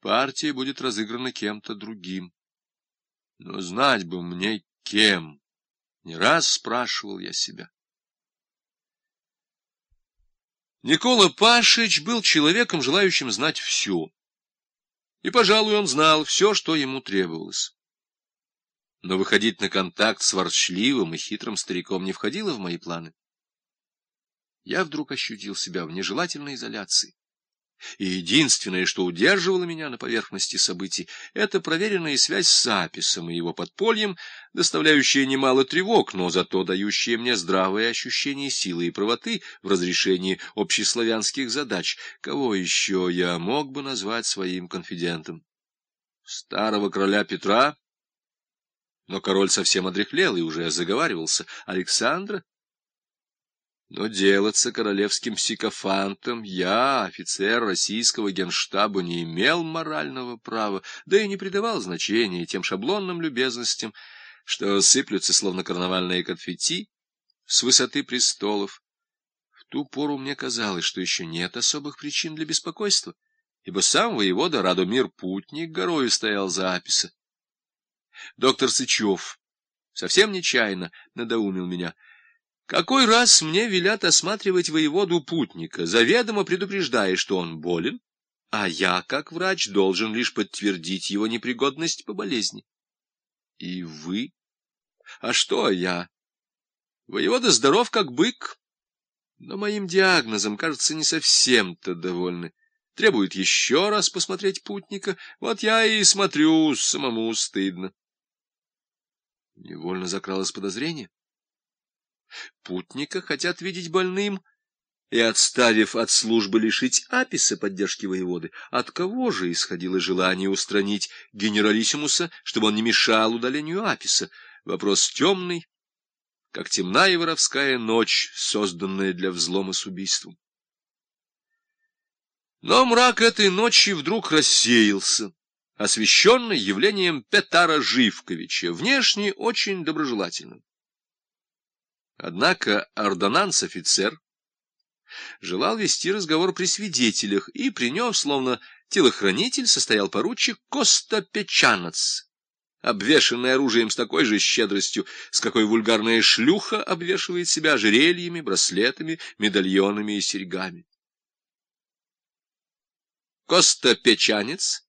партия будет разыграна кем-то другим. Но знать бы мне кем, не раз спрашивал я себя. Никола Пашич был человеком, желающим знать все. И, пожалуй, он знал все, что ему требовалось. Но выходить на контакт с ворчливым и хитрым стариком не входило в мои планы. Я вдруг ощутил себя в нежелательной изоляции. И единственное, что удерживало меня на поверхности событий, это проверенная связь с Аписом и его подпольем, доставляющая немало тревог, но зато дающая мне здравое ощущение силы и правоты в разрешении общеславянских задач. Кого еще я мог бы назвать своим конфидентом? Старого короля Петра? Но король совсем одряхлел и уже заговаривался. Александра? Но делаться королевским сикофантом я, офицер российского генштаба, не имел морального права, да и не придавал значения тем шаблонным любезностям, что сыплются, словно карнавальные конфетти, с высоты престолов. В ту пору мне казалось, что еще нет особых причин для беспокойства, ибо сам воевода Радомир Путник горою стоял за Аписа. Доктор Сычев совсем нечаянно надоумил меня — какой раз мне велят осматривать воеводу путника, заведомо предупреждая, что он болен, а я, как врач, должен лишь подтвердить его непригодность по болезни. И вы? А что я? Воевода здоров, как бык, но моим диагнозом, кажется, не совсем-то довольны. Требует еще раз посмотреть путника. Вот я и смотрю, самому стыдно. Невольно закралось подозрение. Путника хотят видеть больным и, отставив от службы, лишить Аписа поддержки воеводы. От кого же исходило желание устранить генералиссимуса, чтобы он не мешал удалению Аписа? Вопрос темный, как темная воровская ночь, созданная для взлома с убийством. Но мрак этой ночи вдруг рассеялся, освещенный явлением Петара Живковича, внешне очень доброжелательным. Однако ордонанс-офицер желал вести разговор при свидетелях, и при нем, словно телохранитель, состоял поручик Коста Печанац, обвешанный оружием с такой же щедростью, с какой вульгарная шлюха обвешивает себя ожерельями, браслетами, медальонами и серьгами. Коста Печанец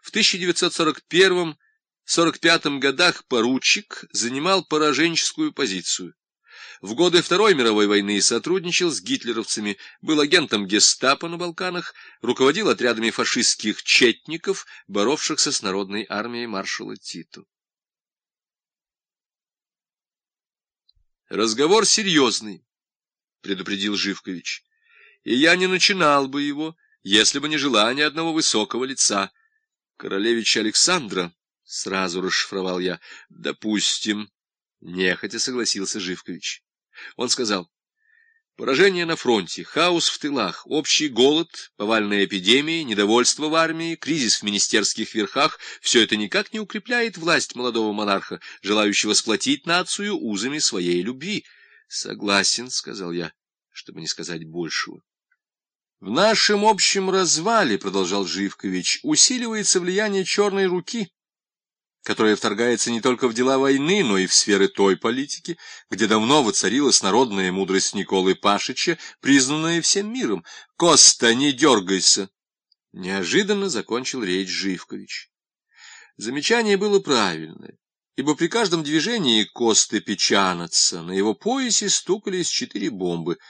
в 1941-45 годах поручик занимал пораженческую позицию в годы Второй мировой войны сотрудничал с гитлеровцами, был агентом гестапо на Балканах, руководил отрядами фашистских четников, боровшихся с народной армией маршала Титу. «Разговор серьезный», — предупредил Живкович, — «и я не начинал бы его, если бы не желание одного высокого лица. Королевича Александра, — сразу расшифровал я, — допустим». Нехотя согласился Живкович. Он сказал, поражение на фронте, хаос в тылах, общий голод, повальная эпидемия, недовольство в армии, кризис в министерских верхах — все это никак не укрепляет власть молодого монарха, желающего сплотить нацию узами своей любви. Согласен, — сказал я, чтобы не сказать большего. В нашем общем развале, — продолжал Живкович, — усиливается влияние черной руки — которая вторгается не только в дела войны, но и в сферы той политики, где давно воцарилась народная мудрость Николы Пашича, признанная всем миром. «Коста, не дергайся!» Неожиданно закончил речь Живкович. Замечание было правильное, ибо при каждом движении Косты печанатся, на его поясе стукались четыре бомбы —